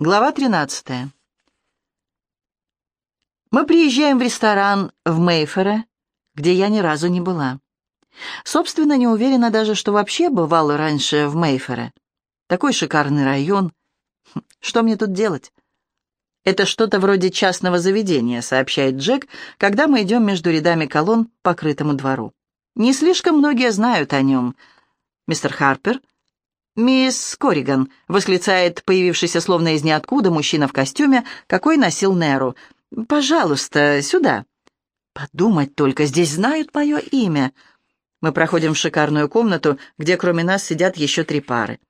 Глава 13. Мы приезжаем в ресторан в Мейфере, где я ни разу не была. Собственно, не уверена даже, что вообще бывала раньше в Мейфере. Такой шикарный район. Хм, что мне тут делать? Это что-то вроде частного заведения, сообщает Джек, когда мы идем между рядами колонн по крытому двору. Не слишком многие знают о нем. Мистер Харпер — «Мисс Корриган», — восклицает появившийся словно из ниоткуда мужчина в костюме, какой носил Неру. «Пожалуйста, сюда». «Подумать только, здесь знают мое имя». Мы проходим в шикарную комнату, где кроме нас сидят еще три пары.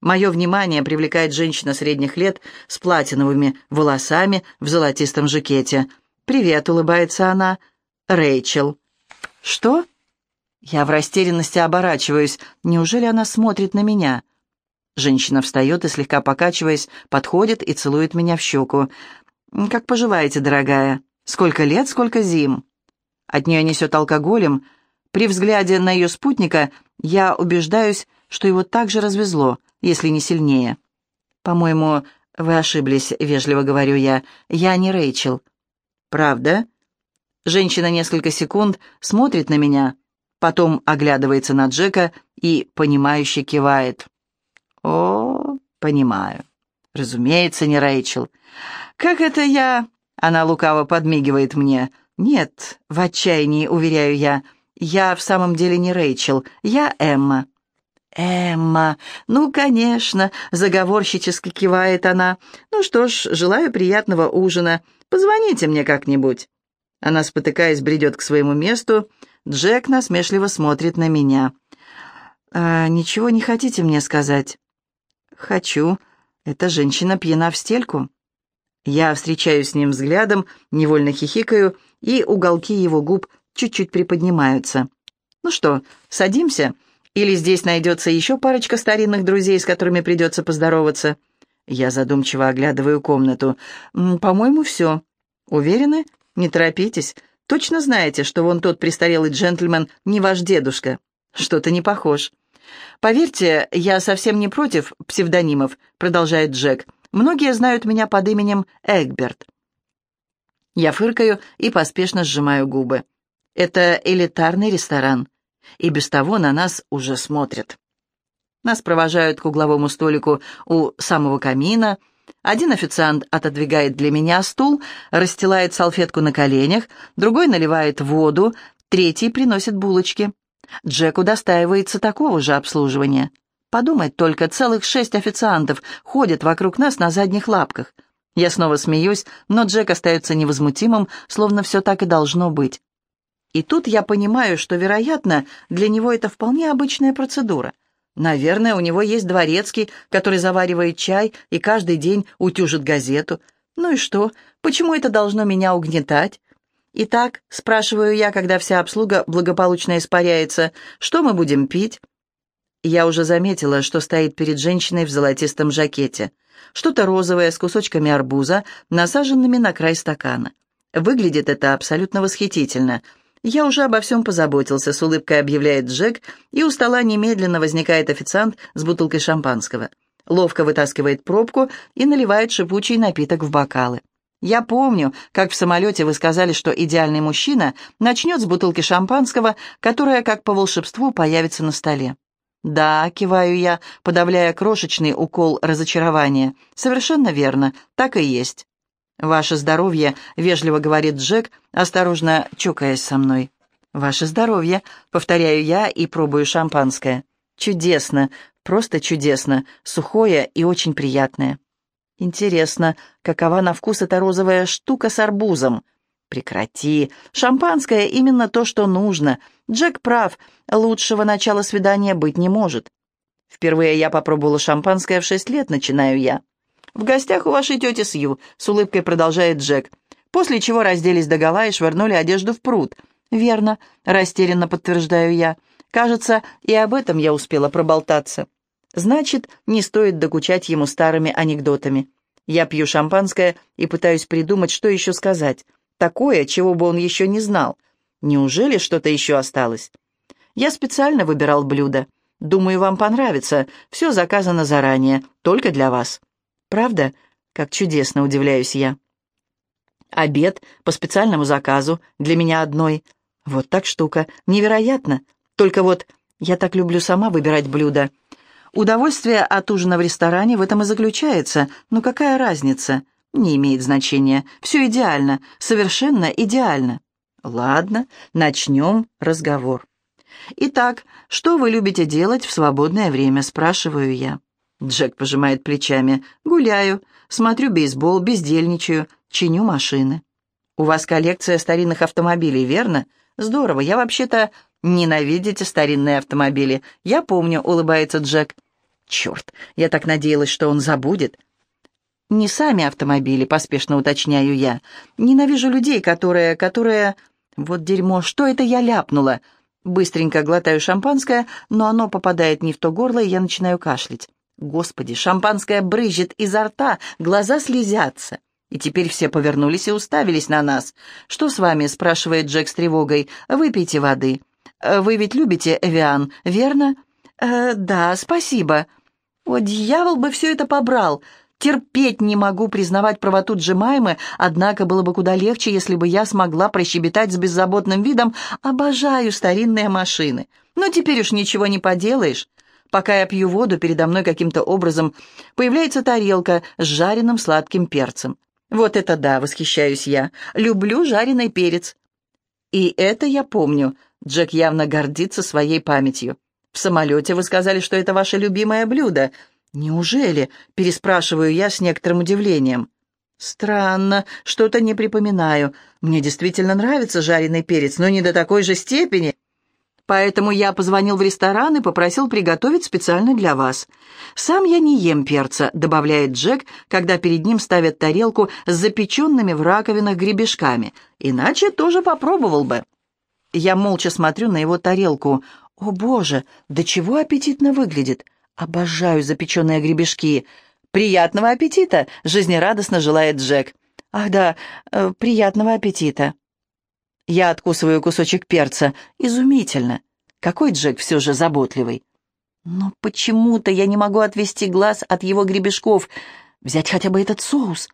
Мое внимание привлекает женщина средних лет с платиновыми волосами в золотистом жакете. «Привет», — улыбается она. «Рэйчел». «Что?» Я в растерянности оборачиваюсь. Неужели она смотрит на меня? Женщина встает и, слегка покачиваясь, подходит и целует меня в щеку. «Как поживаете, дорогая? Сколько лет, сколько зим?» От нее несет алкоголем. При взгляде на ее спутника я убеждаюсь, что его также развезло, если не сильнее. «По-моему, вы ошиблись», — вежливо говорю я. «Я не Рэйчел». «Правда?» Женщина несколько секунд смотрит на меня, потом оглядывается на Джека и, понимающе кивает. «О, понимаю. Разумеется, не Рэйчел. Как это я...» Она лукаво подмигивает мне. «Нет, в отчаянии, уверяю я. Я в самом деле не Рэйчел. Я Эмма». «Эмма, ну, конечно», — заговорщически кивает она. «Ну что ж, желаю приятного ужина. Позвоните мне как-нибудь». Она, спотыкаясь, бредет к своему месту. Джек насмешливо смотрит на меня. «А, «Ничего не хотите мне сказать?» «Хочу. Эта женщина пьяна в стельку». Я встречаюсь с ним взглядом, невольно хихикаю, и уголки его губ чуть-чуть приподнимаются. «Ну что, садимся? Или здесь найдется еще парочка старинных друзей, с которыми придется поздороваться?» Я задумчиво оглядываю комнату. «По-моему, все. Уверены? Не торопитесь. Точно знаете, что вон тот престарелый джентльмен не ваш дедушка? Что-то не похож». «Поверьте, я совсем не против псевдонимов», — продолжает Джек. «Многие знают меня под именем Эгберт». Я фыркаю и поспешно сжимаю губы. Это элитарный ресторан, и без того на нас уже смотрят. Нас провожают к угловому столику у самого камина. Один официант отодвигает для меня стул, расстилает салфетку на коленях, другой наливает воду, третий приносит булочки. Джеку достаивается такого же обслуживания. Подумать только, целых шесть официантов ходят вокруг нас на задних лапках. Я снова смеюсь, но Джек остается невозмутимым, словно все так и должно быть. И тут я понимаю, что, вероятно, для него это вполне обычная процедура. Наверное, у него есть дворецкий, который заваривает чай и каждый день утюжит газету. Ну и что? Почему это должно меня угнетать? «Итак», — спрашиваю я, когда вся обслуга благополучно испаряется, «что мы будем пить?» Я уже заметила, что стоит перед женщиной в золотистом жакете. Что-то розовое с кусочками арбуза, насаженными на край стакана. Выглядит это абсолютно восхитительно. «Я уже обо всем позаботился», — с улыбкой объявляет Джек, и у стола немедленно возникает официант с бутылкой шампанского. Ловко вытаскивает пробку и наливает шипучий напиток в бокалы. Я помню, как в самолете вы сказали, что идеальный мужчина начнет с бутылки шампанского, которая, как по волшебству, появится на столе. «Да», — киваю я, подавляя крошечный укол разочарования. «Совершенно верно, так и есть». «Ваше здоровье», — вежливо говорит Джек, осторожно чокаясь со мной. «Ваше здоровье», — повторяю я и пробую шампанское. «Чудесно, просто чудесно, сухое и очень приятное». Интересно, какова на вкус эта розовая штука с арбузом? Прекрати. Шампанское именно то, что нужно. Джек прав. Лучшего начала свидания быть не может. Впервые я попробовала шампанское в шесть лет, начинаю я. В гостях у вашей тети Сью, с улыбкой продолжает Джек. После чего разделись догола и швырнули одежду в пруд. Верно, растерянно подтверждаю я. Кажется, и об этом я успела проболтаться. Значит, не стоит докучать ему старыми анекдотами. Я пью шампанское и пытаюсь придумать, что еще сказать. Такое, чего бы он еще не знал. Неужели что-то еще осталось? Я специально выбирал блюдо. Думаю, вам понравится. Все заказано заранее, только для вас. Правда? Как чудесно, удивляюсь я. Обед по специальному заказу, для меня одной. Вот так штука, невероятно. Только вот я так люблю сама выбирать блюда. Удовольствие от ужина в ресторане в этом и заключается. Но какая разница? Не имеет значения. Все идеально, совершенно идеально. Ладно, начнем разговор. «Итак, что вы любите делать в свободное время?» – спрашиваю я. Джек пожимает плечами. «Гуляю, смотрю бейсбол, бездельничаю, чиню машины». «У вас коллекция старинных автомобилей, верно? Здорово, я вообще-то ненавидите старинные автомобили. Я помню», — улыбается Джек. «Черт, я так надеялась, что он забудет». «Не сами автомобили», — поспешно уточняю я. «Ненавижу людей, которые... которые...» «Вот дерьмо, что это я ляпнула?» Быстренько глотаю шампанское, но оно попадает не в то горло, и я начинаю кашлять. Господи, шампанское брызжет изо рта, глаза слезятся. И теперь все повернулись и уставились на нас. «Что с вами?» — спрашивает Джек с тревогой. «Выпейте воды». «Э, «Вы ведь любите Эвиан, верно?» э, «Да, спасибо». «О, дьявол бы все это побрал!» Терпеть не могу признавать правоту Джемаймы, однако было бы куда легче, если бы я смогла прощебетать с беззаботным видом «Обожаю старинные машины». Но теперь уж ничего не поделаешь. Пока я пью воду, передо мной каким-то образом появляется тарелка с жареным сладким перцем. Вот это да, восхищаюсь я. Люблю жареный перец. И это я помню. Джек явно гордится своей памятью. В самолете вы сказали, что это ваше любимое блюдо. «Неужели?» — переспрашиваю я с некоторым удивлением. «Странно, что-то не припоминаю. Мне действительно нравится жареный перец, но не до такой же степени. Поэтому я позвонил в ресторан и попросил приготовить специально для вас. Сам я не ем перца», — добавляет Джек, когда перед ним ставят тарелку с запеченными в раковинах гребешками. «Иначе тоже попробовал бы». Я молча смотрю на его тарелку. «О, боже, до чего аппетитно выглядит!» «Обожаю запеченные гребешки. Приятного аппетита!» — жизнерадостно желает Джек. «Ах да, э, приятного аппетита!» Я откусываю кусочек перца. Изумительно! Какой Джек все же заботливый. Но почему-то я не могу отвести глаз от его гребешков. Взять хотя бы этот соус.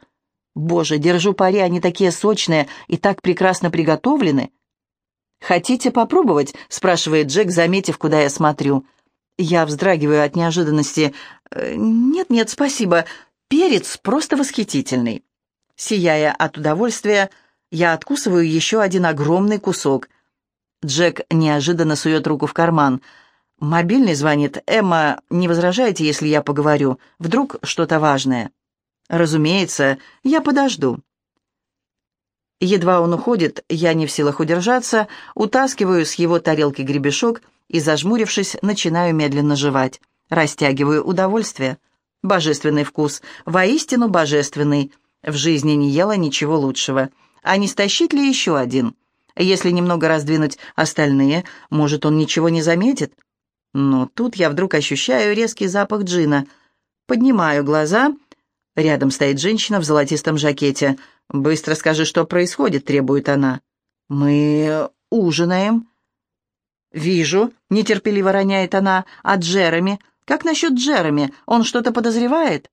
Боже, держу пари, они такие сочные и так прекрасно приготовлены. «Хотите попробовать?» — спрашивает Джек, заметив, куда я смотрю. Я вздрагиваю от неожиданности. «Нет-нет, спасибо. Перец просто восхитительный». Сияя от удовольствия, я откусываю еще один огромный кусок. Джек неожиданно сует руку в карман. Мобильный звонит. «Эмма, не возражаете, если я поговорю? Вдруг что-то важное?» «Разумеется, я подожду». Едва он уходит, я не в силах удержаться, утаскиваю с его тарелки гребешок — и, зажмурившись, начинаю медленно жевать. Растягиваю удовольствие. Божественный вкус, воистину божественный. В жизни не ела ничего лучшего. А не стащить ли еще один? Если немного раздвинуть остальные, может, он ничего не заметит? Но тут я вдруг ощущаю резкий запах джина. Поднимаю глаза. Рядом стоит женщина в золотистом жакете. «Быстро скажи, что происходит», — требует она. «Мы ужинаем». «Вижу», — нетерпеливо роняет она, — «а Джереми? Как насчет Джереми? Он что-то подозревает?»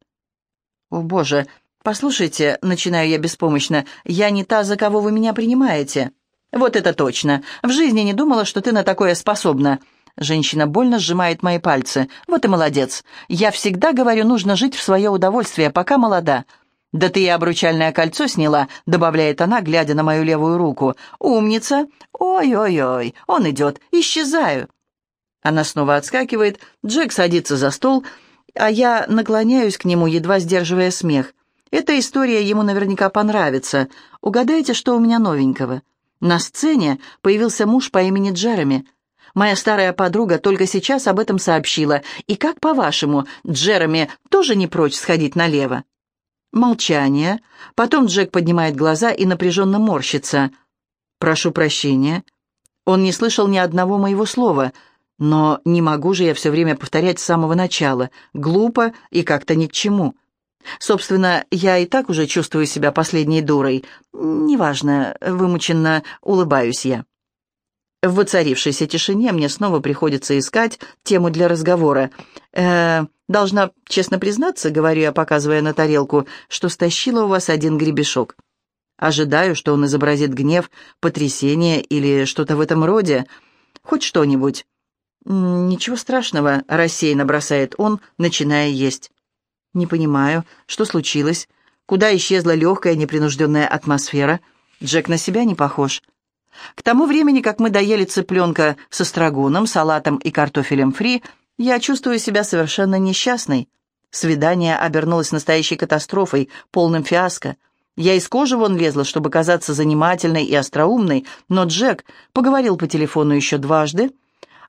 «О, боже, послушайте», — начинаю я беспомощно, — «я не та, за кого вы меня принимаете». «Вот это точно. В жизни не думала, что ты на такое способна». Женщина больно сжимает мои пальцы. «Вот и молодец. Я всегда говорю, нужно жить в свое удовольствие, пока молода. «Да ты и обручальное кольцо сняла», — добавляет она, глядя на мою левую руку. «Умница! Ой-ой-ой, он идет, исчезаю». Она снова отскакивает, Джек садится за стол, а я наклоняюсь к нему, едва сдерживая смех. Эта история ему наверняка понравится. Угадайте, что у меня новенького. На сцене появился муж по имени Джереми. Моя старая подруга только сейчас об этом сообщила. И как, по-вашему, Джереми тоже не прочь сходить налево? Молчание. Потом Джек поднимает глаза и напряженно морщится. «Прошу прощения. Он не слышал ни одного моего слова, но не могу же я все время повторять с самого начала. Глупо и как-то ни к чему. Собственно, я и так уже чувствую себя последней дурой. Неважно, вымученно улыбаюсь я». В воцарившейся тишине мне снова приходится искать тему для разговора. «Э, должна честно признаться, — говорю я, показывая на тарелку, — что стащила у вас один гребешок. Ожидаю, что он изобразит гнев, потрясение или что-то в этом роде. Хоть что-нибудь. «Ничего страшного», — рассеянно бросает он, начиная есть. «Не понимаю, что случилось? Куда исчезла легкая, непринужденная атмосфера? Джек на себя не похож». К тому времени, как мы доели цыпленка со строгоном, салатом и картофелем фри, я чувствую себя совершенно несчастной. Свидание обернулось настоящей катастрофой, полным фиаско. Я из кожи вон лезла, чтобы казаться занимательной и остроумной, но Джек поговорил по телефону еще дважды,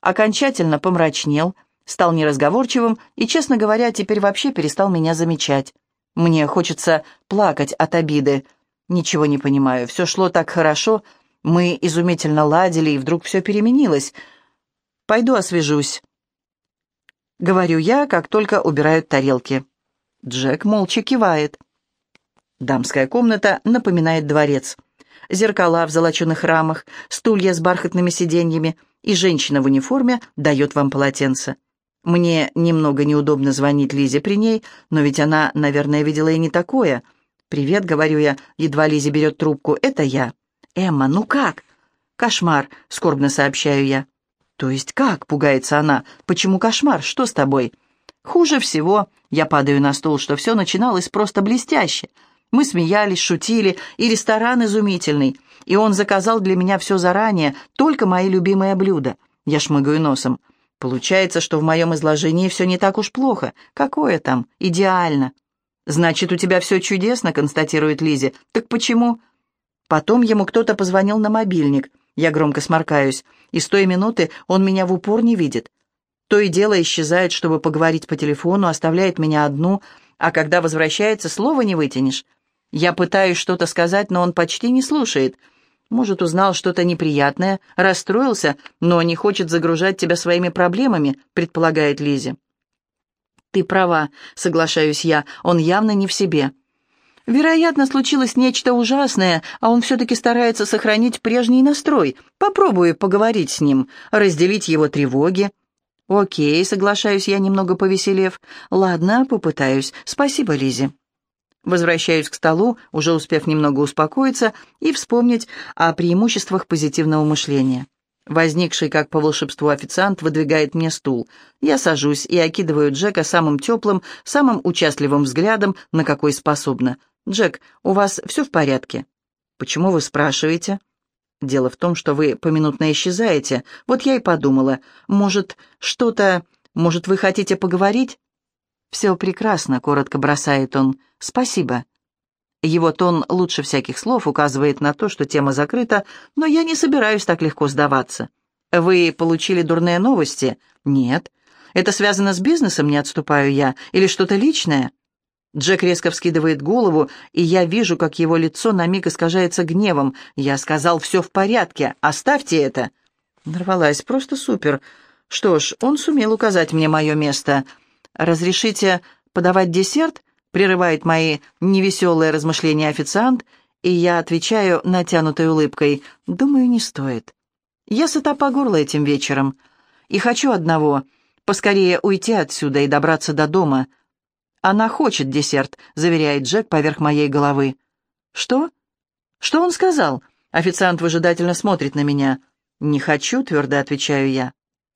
окончательно помрачнел, стал неразговорчивым и, честно говоря, теперь вообще перестал меня замечать. Мне хочется плакать от обиды. Ничего не понимаю, все шло так хорошо, мы изумительно ладили, и вдруг все переменилось. «Пойду освежусь», — говорю я, как только убирают тарелки. Джек молча кивает. Дамская комната напоминает дворец. Зеркала в золоченых рамах, стулья с бархатными сиденьями, и женщина в униформе дает вам полотенце. Мне немного неудобно звонить Лизе при ней, но ведь она, наверное, видела и не такое. «Привет», — говорю я, едва Лизе берет трубку, — «это я». «Эмма, ну как?» «Кошмар», — скорбно сообщаю я. «То есть как?» — пугается она. «Почему кошмар? Что с тобой?» «Хуже всего». Я падаю на стол, что все начиналось просто блестяще. Мы смеялись, шутили, и ресторан изумительный. И он заказал для меня все заранее, только мои любимые блюда. Я шмыгаю носом. Получается, что в моем изложении все не так уж плохо. Какое там? Идеально. «Значит, у тебя все чудесно», — констатирует Лизи. «Так почему?» Потом ему кто-то позвонил на мобильник. Я громко сморкаюсь, и с той минуты он меня в упор не видит. То и дело исчезает, чтобы поговорить по телефону, оставляет меня одну, а когда возвращается, слова не вытянешь. Я пытаюсь что-то сказать, но он почти не слушает. Может, узнал что-то неприятное, расстроился, но не хочет загружать тебя своими проблемами, предполагает Лизи. Ты права, соглашаюсь я, он явно не в себе. Вероятно, случилось нечто ужасное, а он все-таки старается сохранить прежний настрой. Попробую поговорить с ним, разделить его тревоги. Окей, соглашаюсь я, немного повеселев. Ладно, попытаюсь. Спасибо, Лизе. Возвращаюсь к столу, уже успев немного успокоиться и вспомнить о преимуществах позитивного мышления. Возникший как по волшебству официант выдвигает мне стул. Я сажусь и окидываю Джека самым теплым, самым участливым взглядом, на какой способна. «Джек, у вас все в порядке?» «Почему вы спрашиваете?» «Дело в том, что вы поминутно исчезаете. Вот я и подумала. Может, что-то... Может, вы хотите поговорить?» «Все прекрасно», — коротко бросает он. «Спасибо». Его тон лучше всяких слов указывает на то, что тема закрыта, но я не собираюсь так легко сдаваться. «Вы получили дурные новости?» «Нет». «Это связано с бизнесом, не отступаю я, или что-то личное?» Джек резко вскидывает голову, и я вижу, как его лицо на миг искажается гневом. Я сказал, все в порядке, оставьте это. Нарвалась, просто супер. Что ж, он сумел указать мне мое место. «Разрешите подавать десерт?» — прерывает мои невеселые размышления официант, и я отвечаю натянутой улыбкой. «Думаю, не стоит. Я сыта по горло этим вечером, и хочу одного — поскорее уйти отсюда и добраться до дома». «Она хочет десерт», — заверяет Джек поверх моей головы. «Что? Что он сказал?» Официант выжидательно смотрит на меня. «Не хочу», — твердо отвечаю я.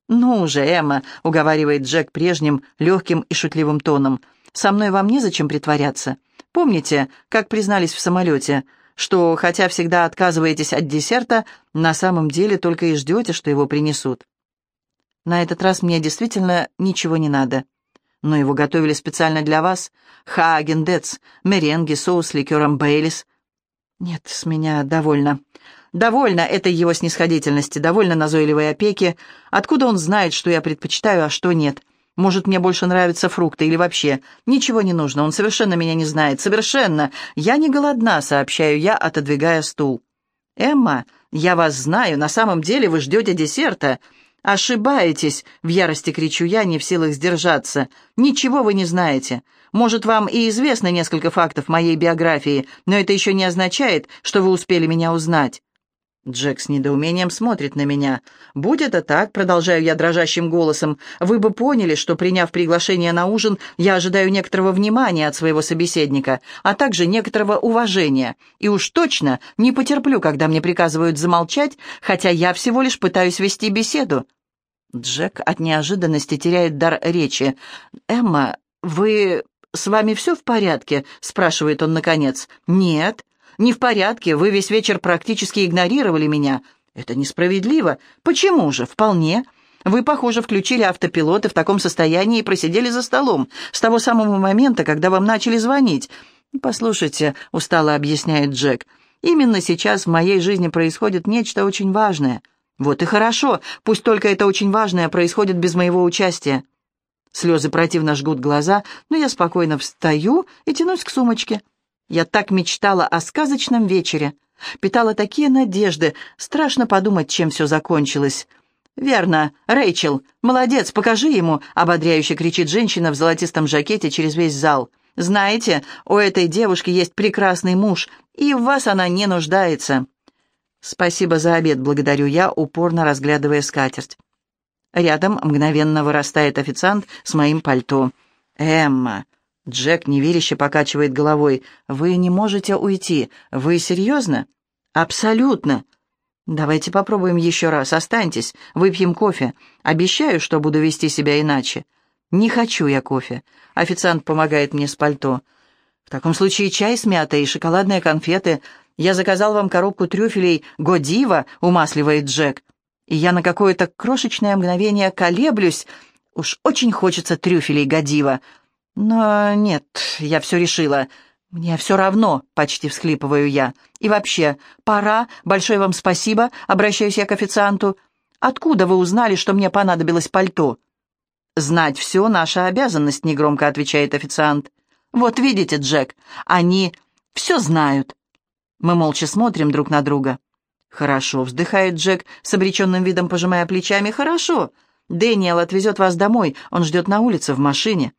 «Ну уже, Эмма», — уговаривает Джек прежним, легким и шутливым тоном. «Со мной вам незачем притворяться. Помните, как признались в самолете, что, хотя всегда отказываетесь от десерта, на самом деле только и ждете, что его принесут?» «На этот раз мне действительно ничего не надо» но его готовили специально для вас. Хаагендец, меренги, соус с ликером Бейлис. Нет, с меня довольно. Довольно этой его снисходительности, довольно назойливой опеки. Откуда он знает, что я предпочитаю, а что нет? Может, мне больше нравятся фрукты или вообще? Ничего не нужно, он совершенно меня не знает, совершенно. Я не голодна, сообщаю я, отодвигая стул. «Эмма, я вас знаю, на самом деле вы ждете десерта. «Ошибаетесь!» — в ярости кричу я, не в силах сдержаться. «Ничего вы не знаете. Может, вам и известно несколько фактов моей биографии, но это еще не означает, что вы успели меня узнать». Джек с недоумением смотрит на меня. «Будь это так», — продолжаю я дрожащим голосом, «вы бы поняли, что, приняв приглашение на ужин, я ожидаю некоторого внимания от своего собеседника, а также некоторого уважения. И уж точно не потерплю, когда мне приказывают замолчать, хотя я всего лишь пытаюсь вести беседу». Джек от неожиданности теряет дар речи. «Эмма, вы... с вами все в порядке?» — спрашивает он наконец. «Нет». «Не в порядке, вы весь вечер практически игнорировали меня». «Это несправедливо». «Почему же? Вполне». Вы, похоже, включили автопилот и в таком состоянии просидели за столом с того самого момента, когда вам начали звонить. «Послушайте», — устало объясняет Джек, — «именно сейчас в моей жизни происходит нечто очень важное». «Вот и хорошо, пусть только это очень важное происходит без моего участия». Слезы противно жгут глаза, но я спокойно встаю и тянусь к сумочке. Я так мечтала о сказочном вечере, питала такие надежды, страшно подумать, чем все закончилось. «Верно, Рэйчел, молодец, покажи ему», — ободряюще кричит женщина в золотистом жакете через весь зал. «Знаете, у этой девушки есть прекрасный муж, и в вас она не нуждается». «Спасибо за обед, благодарю я, упорно разглядывая скатерть». Рядом мгновенно вырастает официант с моим пальто. «Эмма, Джек неверяще покачивает головой. «Вы не можете уйти. Вы серьезно?» «Абсолютно». «Давайте попробуем еще раз. Останьтесь. Выпьем кофе. Обещаю, что буду вести себя иначе». «Не хочу я кофе». Официант помогает мне с пальто. «В таком случае чай с мятой и шоколадные конфеты. Я заказал вам коробку трюфелей «Годива», — умасливает Джек. И я на какое-то крошечное мгновение колеблюсь. Уж очень хочется трюфелей «Годива». «Но нет, я все решила. Мне все равно», — почти всхлипываю я. «И вообще, пора, большое вам спасибо», — обращаюсь я к официанту. «Откуда вы узнали, что мне понадобилось пальто?» «Знать все — наша обязанность», — негромко отвечает официант. «Вот видите, Джек, они все знают». Мы молча смотрим друг на друга. «Хорошо», — вздыхает Джек, с обреченным видом пожимая плечами. «Хорошо. Дэниел отвезет вас домой, он ждет на улице в машине».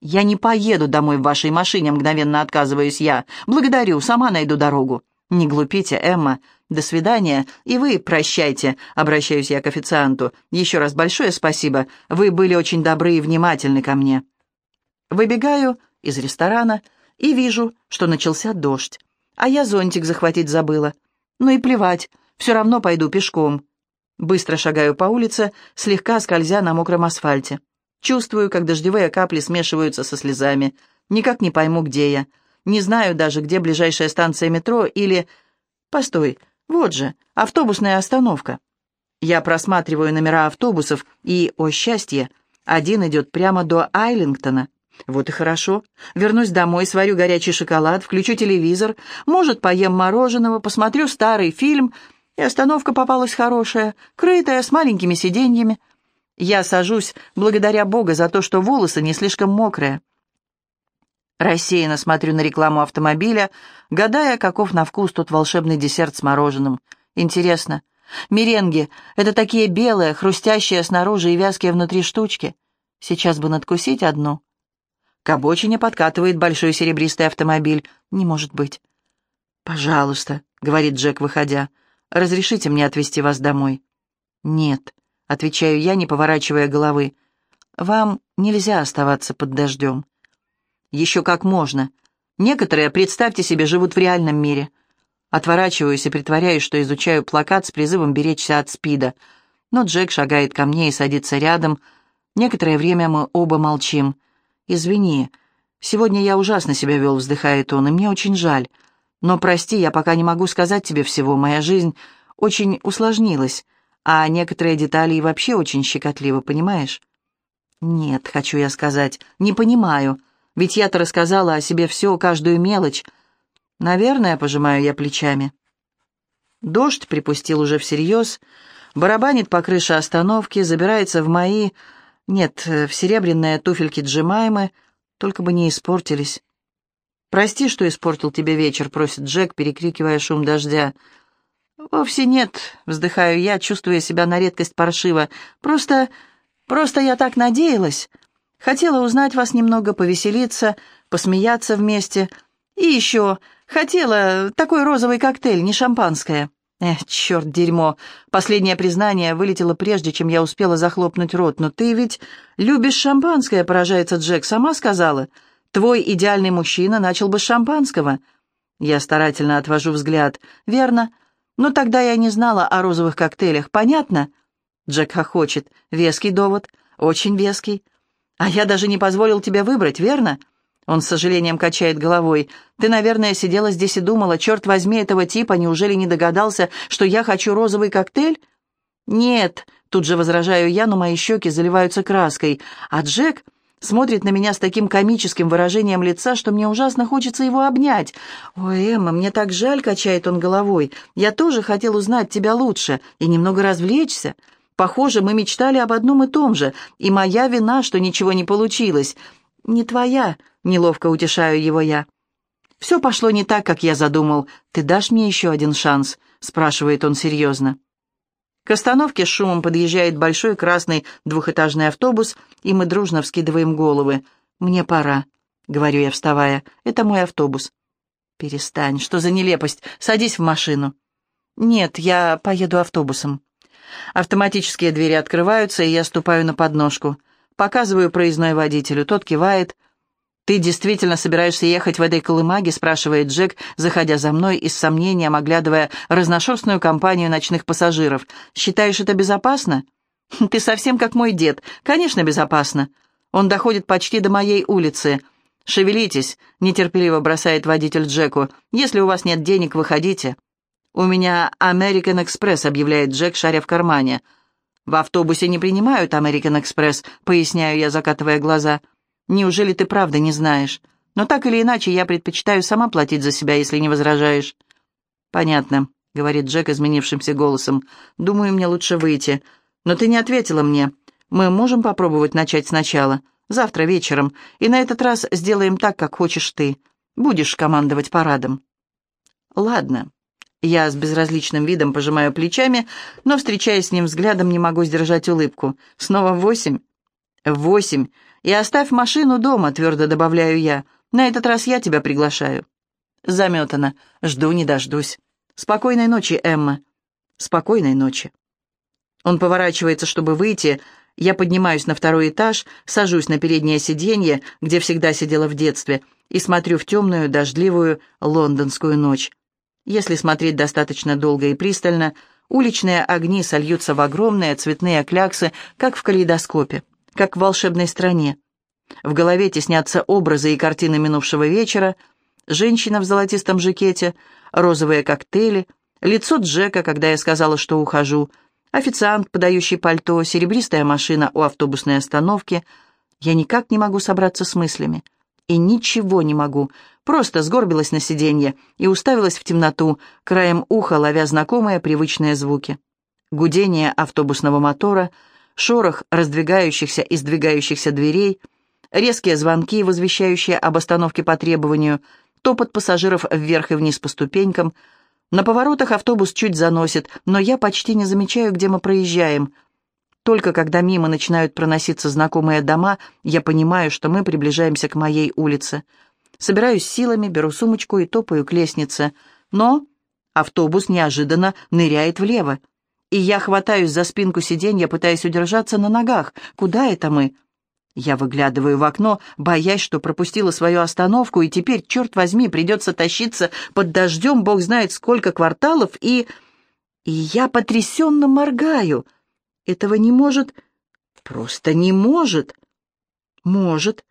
«Я не поеду домой в вашей машине», — мгновенно отказываюсь я. «Благодарю, сама найду дорогу». «Не глупите, Эмма. До свидания. И вы прощайте», — обращаюсь я к официанту. «Еще раз большое спасибо. Вы были очень добры и внимательны ко мне». Выбегаю из ресторана и вижу, что начался дождь. А я зонтик захватить забыла. Ну и плевать, все равно пойду пешком. Быстро шагаю по улице, слегка скользя на мокром асфальте. Чувствую, как дождевые капли смешиваются со слезами. Никак не пойму, где я. Не знаю даже, где ближайшая станция метро или... Постой, вот же, автобусная остановка. Я просматриваю номера автобусов, и, о счастье, один идет прямо до Айлингтона. Вот и хорошо. Вернусь домой, сварю горячий шоколад, включу телевизор, может, поем мороженого, посмотрю старый фильм, и остановка попалась хорошая, крытая, с маленькими сиденьями. Я сажусь, благодаря Бога за то, что волосы не слишком мокрые. Рассеянно смотрю на рекламу автомобиля, гадая, каков на вкус тот волшебный десерт с мороженым. Интересно, меренги — это такие белые, хрустящие снаружи и вязкие внутри штучки. Сейчас бы надкусить одну. К обочине подкатывает большой серебристый автомобиль. Не может быть. «Пожалуйста», — говорит Джек, выходя, — «разрешите мне отвезти вас домой». «Нет», отвечаю я, не поворачивая головы. «Вам нельзя оставаться под дождем». «Еще как можно. Некоторые, представьте себе, живут в реальном мире». Отворачиваюсь и притворяюсь, что изучаю плакат с призывом беречься от СПИДа. Но Джек шагает ко мне и садится рядом. Некоторое время мы оба молчим. «Извини, сегодня я ужасно себя вел», — вздыхает он, — «и мне очень жаль. Но прости, я пока не могу сказать тебе всего. Моя жизнь очень усложнилась а некоторые детали и вообще очень щекотливо, понимаешь? Нет, хочу я сказать, не понимаю, ведь я-то рассказала о себе все, каждую мелочь. Наверное, пожимаю я плечами. Дождь припустил уже всерьез, барабанит по крыше остановки, забирается в мои... Нет, в серебряные туфельки Джемаймы, только бы не испортились. «Прости, что испортил тебе вечер», — просит Джек, перекрикивая шум дождя. «Вовсе нет», — вздыхаю я, чувствуя себя на редкость паршиво. «Просто... просто я так надеялась. Хотела узнать вас немного, повеселиться, посмеяться вместе. И еще хотела такой розовый коктейль, не шампанское». Эх, черт, дерьмо. Последнее признание вылетело прежде, чем я успела захлопнуть рот. Но ты ведь любишь шампанское, поражается Джек, сама сказала. Твой идеальный мужчина начал бы с шампанского. Я старательно отвожу взгляд. Верно. Но тогда я не знала о розовых коктейлях. Понятно? Джек хохочет. Веский довод. Очень веский. А я даже не позволил тебе выбрать, верно? Он с сожалением качает головой. «Ты, наверное, сидела здесь и думала, черт возьми этого типа, неужели не догадался, что я хочу розовый коктейль?» «Нет», — тут же возражаю я, но мои щеки заливаются краской, а Джек смотрит на меня с таким комическим выражением лица, что мне ужасно хочется его обнять. «Ой, Эмма, мне так жаль», — качает он головой. «Я тоже хотел узнать тебя лучше и немного развлечься. Похоже, мы мечтали об одном и том же, и моя вина, что ничего не получилось. Не твоя, Неловко утешаю его я. «Все пошло не так, как я задумал. Ты дашь мне еще один шанс?» — спрашивает он серьезно. К остановке с шумом подъезжает большой красный двухэтажный автобус, и мы дружно вскидываем головы. «Мне пора», — говорю я, вставая. «Это мой автобус». «Перестань, что за нелепость? Садись в машину». «Нет, я поеду автобусом». Автоматические двери открываются, и я ступаю на подножку. Показываю проездной водителю. Тот кивает — «Ты действительно собираешься ехать в этой колымаге?» — спрашивает Джек, заходя за мной и с сомнением оглядывая разношерстную компанию ночных пассажиров. «Считаешь это безопасно?» «Ты совсем как мой дед. Конечно, безопасно. Он доходит почти до моей улицы. Шевелитесь», — нетерпеливо бросает водитель Джеку. «Если у вас нет денег, выходите». «У меня American Express», — объявляет Джек, шаря в кармане. «В автобусе не принимают American Express», — поясняю я, закатывая глаза. Неужели ты правда не знаешь? Но так или иначе, я предпочитаю сама платить за себя, если не возражаешь». «Понятно», — говорит Джек изменившимся голосом. «Думаю, мне лучше выйти. Но ты не ответила мне. Мы можем попробовать начать сначала. Завтра вечером. И на этот раз сделаем так, как хочешь ты. Будешь командовать парадом». «Ладно». Я с безразличным видом пожимаю плечами, но, встречаясь с ним взглядом, не могу сдержать улыбку. «Снова восемь?» «Восемь. И оставь машину дома», — твердо добавляю я. «На этот раз я тебя приглашаю». Заметано. Жду не дождусь. Спокойной ночи, Эмма. Спокойной ночи. Он поворачивается, чтобы выйти. Я поднимаюсь на второй этаж, сажусь на переднее сиденье, где всегда сидела в детстве, и смотрю в темную, дождливую лондонскую ночь. Если смотреть достаточно долго и пристально, уличные огни сольются в огромные цветные кляксы, как в калейдоскопе как в волшебной стране. В голове теснятся образы и картины минувшего вечера, женщина в золотистом жакете, розовые коктейли, лицо Джека, когда я сказала, что ухожу, официант, подающий пальто, серебристая машина у автобусной остановки. Я никак не могу собраться с мыслями. И ничего не могу. Просто сгорбилась на сиденье и уставилась в темноту, краем уха ловя знакомые привычные звуки. Гудение автобусного мотора — шорох раздвигающихся и сдвигающихся дверей, резкие звонки, возвещающие об остановке по требованию, топот пассажиров вверх и вниз по ступенькам. На поворотах автобус чуть заносит, но я почти не замечаю, где мы проезжаем. Только когда мимо начинают проноситься знакомые дома, я понимаю, что мы приближаемся к моей улице. Собираюсь силами, беру сумочку и топаю к лестнице. Но автобус неожиданно ныряет влево и я хватаюсь за спинку сиденья, пытаясь удержаться на ногах. Куда это мы? Я выглядываю в окно, боясь, что пропустила свою остановку, и теперь, черт возьми, придется тащиться под дождем, бог знает сколько кварталов, и... И я потрясенно моргаю. Этого не может... Просто не может. Может.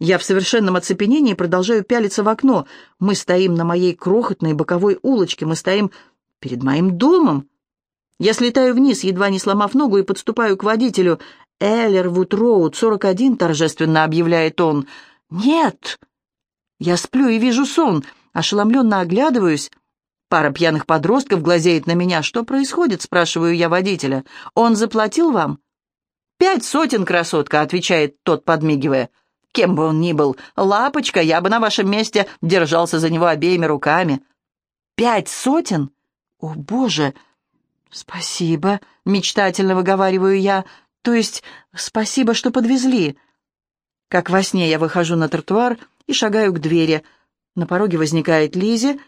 Я в совершенном оцепенении продолжаю пялиться в окно. Мы стоим на моей крохотной боковой улочке, мы стоим перед моим домом. Я слетаю вниз, едва не сломав ногу, и подступаю к водителю. «Эллервуд Роуд, 41», — торжественно объявляет он. «Нет!» Я сплю и вижу сон, ошеломленно оглядываюсь. Пара пьяных подростков глазеет на меня. «Что происходит?» — спрашиваю я водителя. «Он заплатил вам?» «Пять сотен, красотка», — отвечает тот, подмигивая. «Кем бы он ни был, лапочка, я бы на вашем месте держался за него обеими руками». «Пять сотен? О, Боже!» «Спасибо», — мечтательно выговариваю я, «то есть спасибо, что подвезли». Как во сне я выхожу на тротуар и шагаю к двери. На пороге возникает Лизи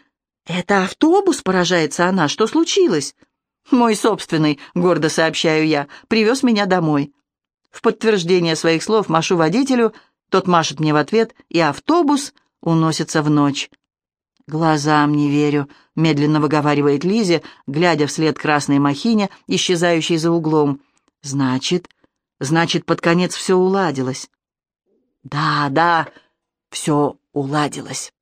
«Это автобус?» — поражается она. «Что случилось?» «Мой собственный», — гордо сообщаю я, — «привез меня домой». В подтверждение своих слов машу водителю, тот машет мне в ответ, и автобус уносится в ночь. «Глазам не верю», — медленно выговаривает Лизе, глядя вслед красной махине, исчезающей за углом. «Значит, значит, под конец все уладилось». «Да, да, все уладилось».